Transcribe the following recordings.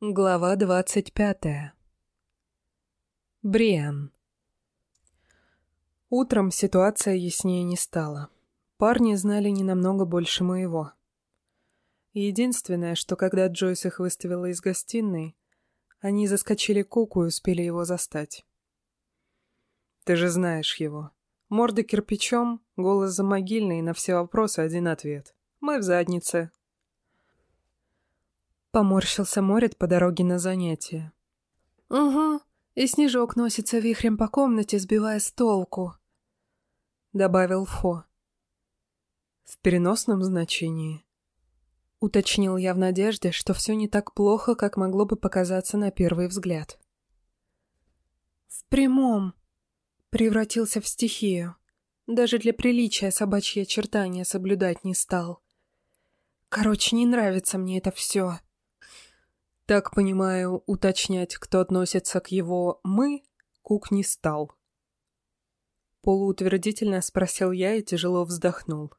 Глава двадцать пятая. Бриан. Утром ситуация яснее не стала. Парни знали не намного больше моего. Единственное, что когда Джойс их выставила из гостиной, они заскочили к Куку и успели его застать. Ты же знаешь его. Морда кирпичом, голос замогильный, на все вопросы один ответ. Мы в заднице, Поморщился Морит по дороге на занятия. «Угу, и снежок носится вихрем по комнате, сбивая с толку», — добавил Фо. «В переносном значении», — уточнил я в надежде, что все не так плохо, как могло бы показаться на первый взгляд. «В прямом», — превратился в стихию. Даже для приличия собачьи очертания соблюдать не стал. Короче, не нравится мне это все. Так понимаю, уточнять, кто относится к его «мы», Кук не стал. Полуутвердительно спросил я и тяжело вздохнул.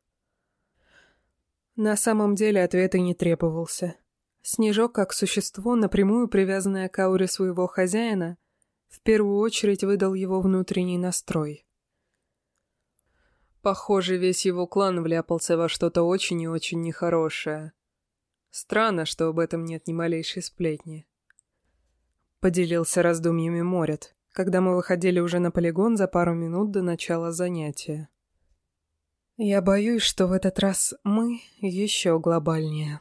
На самом деле ответа не требовался. Снежок, как существо, напрямую привязанное к ауре своего хозяина, в первую очередь выдал его внутренний настрой. Похоже, весь его клан вляпался во что-то очень и очень нехорошее. Странно, что об этом нет ни малейшей сплетни. Поделился раздумьями Морет, когда мы выходили уже на полигон за пару минут до начала занятия. Я боюсь, что в этот раз мы еще глобальнее.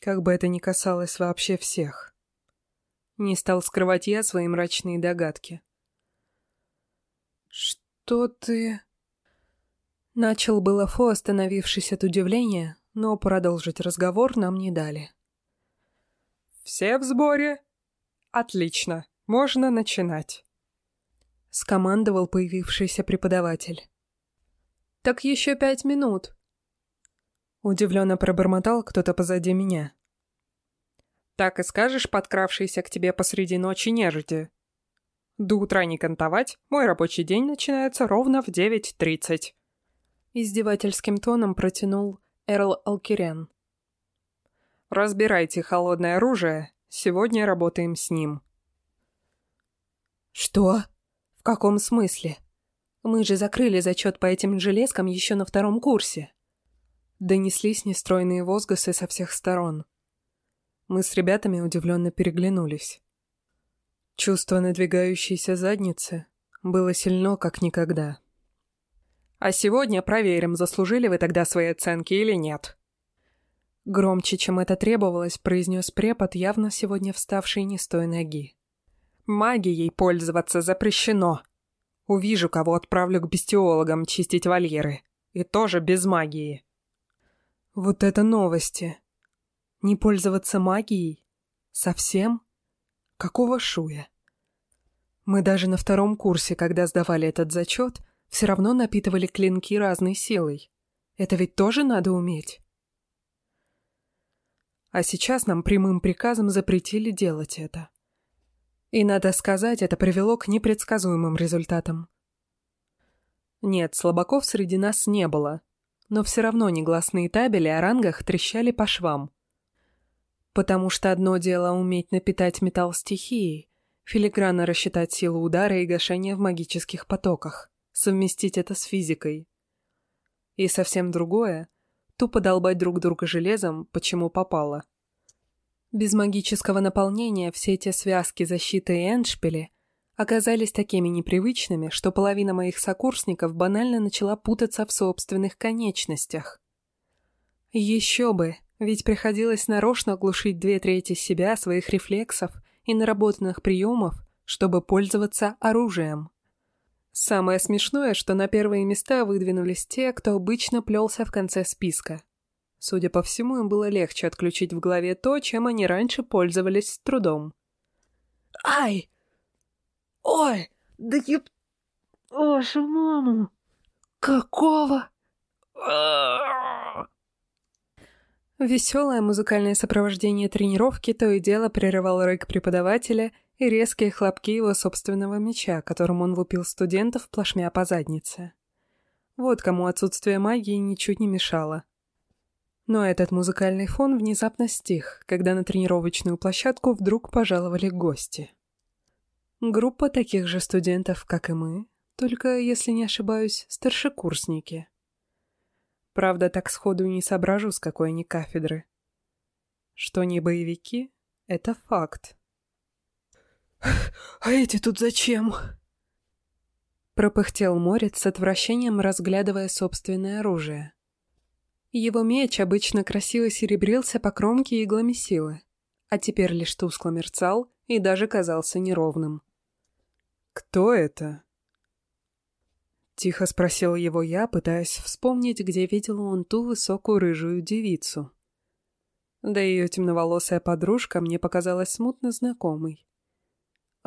Как бы это ни касалось вообще всех. Не стал скрывать я свои мрачные догадки. «Что ты...» Начал было Фо, остановившись от удивления, но продолжить разговор нам не дали. «Все в сборе? Отлично, можно начинать», — скомандовал появившийся преподаватель. «Так еще пять минут», — удивленно пробормотал кто-то позади меня. «Так и скажешь, подкравшийся к тебе посреди ночи нежити. До утра не кантовать, мой рабочий день начинается ровно в девять тридцать». Издевательским тоном протянул Эрл Алкирен. «Разбирайте холодное оружие, сегодня работаем с ним». «Что? В каком смысле? Мы же закрыли зачет по этим железкам еще на втором курсе». Донеслись нестройные возгласы со всех сторон. Мы с ребятами удивленно переглянулись. Чувство надвигающейся задницы было сильно, как никогда. А сегодня проверим, заслужили вы тогда свои оценки или нет. Громче, чем это требовалось, произнес препод, явно сегодня вставший не с той ноги. Магией пользоваться запрещено. Увижу, кого отправлю к бестиологам чистить вольеры. И тоже без магии. Вот это новости. Не пользоваться магией? Совсем? Какого шуя? Мы даже на втором курсе, когда сдавали этот зачет, все равно напитывали клинки разной силой. Это ведь тоже надо уметь. А сейчас нам прямым приказом запретили делать это. И, надо сказать, это привело к непредсказуемым результатам. Нет, слабаков среди нас не было, но все равно негласные табели о рангах трещали по швам. Потому что одно дело уметь напитать металл стихией, филигранно рассчитать силу удара и гашения в магических потоках совместить это с физикой. И совсем другое — тупо долбать друг друга железом, почему попало. Без магического наполнения все эти связки защиты и эншпили оказались такими непривычными, что половина моих сокурсников банально начала путаться в собственных конечностях. Еще бы, ведь приходилось нарочно глушить две трети себя, своих рефлексов и наработанных приемов, чтобы пользоваться оружием. Самое смешное, что на первые места выдвинулись те, кто обычно плелся в конце списка. Судя по всему, им было легче отключить в голове то, чем они раньше пользовались с трудом. «Ай! Ой! Да еб... Вашу маму! Какого?» Веселое музыкальное сопровождение тренировки то и дело прерывал рык преподавателя и резкие хлопки его собственного меча, которым он лупил студентов плашмя по заднице. Вот кому отсутствие магии ничуть не мешало. Но этот музыкальный фон внезапно стих, когда на тренировочную площадку вдруг пожаловали гости. Группа таких же студентов, как и мы, только, если не ошибаюсь, старшекурсники. Правда, так сходу не соображу, с какой они кафедры. Что не боевики — это факт. «А эти тут зачем?» Пропыхтел Морец с отвращением, разглядывая собственное оружие. Его меч обычно красиво серебрился по кромке иглами силы, а теперь лишь тускло мерцал и даже казался неровным. «Кто это?» Тихо спросил его я, пытаясь вспомнить, где видел он ту высокую рыжую девицу. Да ее темноволосая подружка мне показалась смутно знакомой.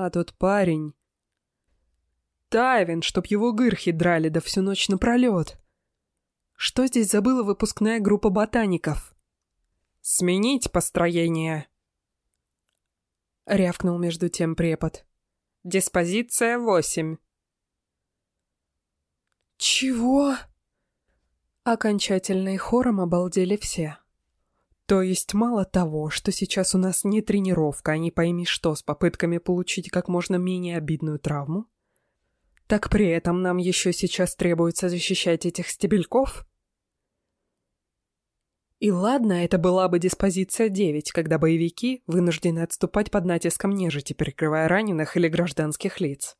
А тот парень... Тайвин, чтоб его гырхи драли да всю ночь напролет. Что здесь забыла выпускная группа ботаников? Сменить построение. Рявкнул между тем препод. Диспозиция восемь. «Чего?» Окончательно и хором обалдели все. То есть мало того, что сейчас у нас не тренировка, а не пойми что, с попытками получить как можно менее обидную травму, так при этом нам еще сейчас требуется защищать этих стебельков? И ладно, это была бы диспозиция 9, когда боевики вынуждены отступать под натиском нежити, прикрывая раненых или гражданских лиц.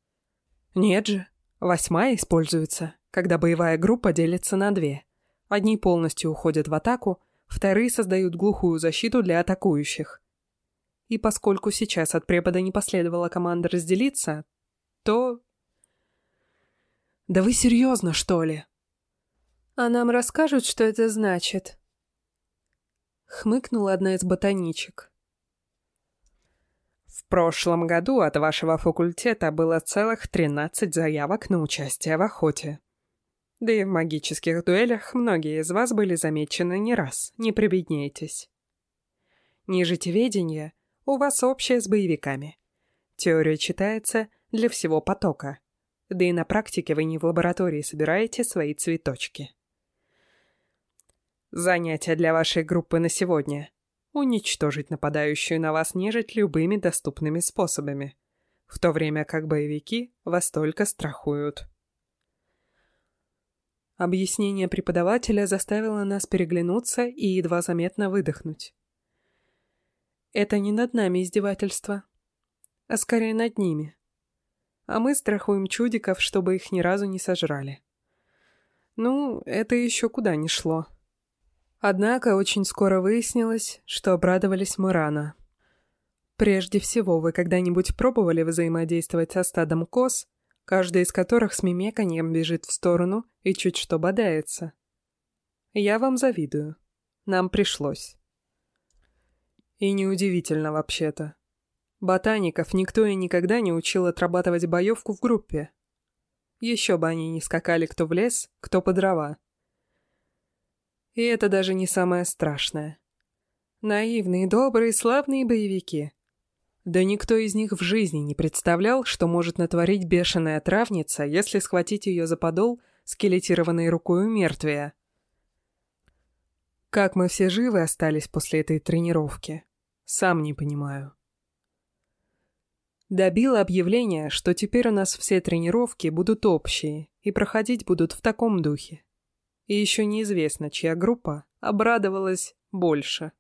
Нет же, восьмая используется, когда боевая группа делится на две. Одни полностью уходят в атаку, вторые создают глухую защиту для атакующих. И поскольку сейчас от препода не последовала команда разделиться, то... Да вы серьезно, что ли? А нам расскажут, что это значит? Хмыкнула одна из ботаничек. В прошлом году от вашего факультета было целых 13 заявок на участие в охоте. Да и в магических дуэлях многие из вас были замечены не раз, не прибедняйтесь. Нижитеведение у вас общее с боевиками. Теория читается для всего потока. Да и на практике вы не в лаборатории собираете свои цветочки. Занятие для вашей группы на сегодня — уничтожить нападающую на вас нежить любыми доступными способами, в то время как боевики вас только страхуют. Объяснение преподавателя заставило нас переглянуться и едва заметно выдохнуть. Это не над нами издевательство, а скорее над ними. А мы страхуем чудиков, чтобы их ни разу не сожрали. Ну, это еще куда ни шло. Однако очень скоро выяснилось, что обрадовались мы рано. Прежде всего, вы когда-нибудь пробовали взаимодействовать со стадом коз, каждый из которых с мимеканьем бежит в сторону и чуть что бодается. Я вам завидую. Нам пришлось. И неудивительно вообще-то. Ботаников никто и никогда не учил отрабатывать боевку в группе. Еще бы они не скакали кто в лес, кто по дрова. И это даже не самое страшное. Наивные, добрые, славные боевики — да никто из них в жизни не представлял, что может натворить бешеная травница, если схватить ее за подол скелетированной рукой у мертвия. Как мы все живы остались после этой тренировки, сам не понимаю. Добило объявление, что теперь у нас все тренировки будут общие и проходить будут в таком духе. И еще неизвестно, чья группа обрадовалась больше.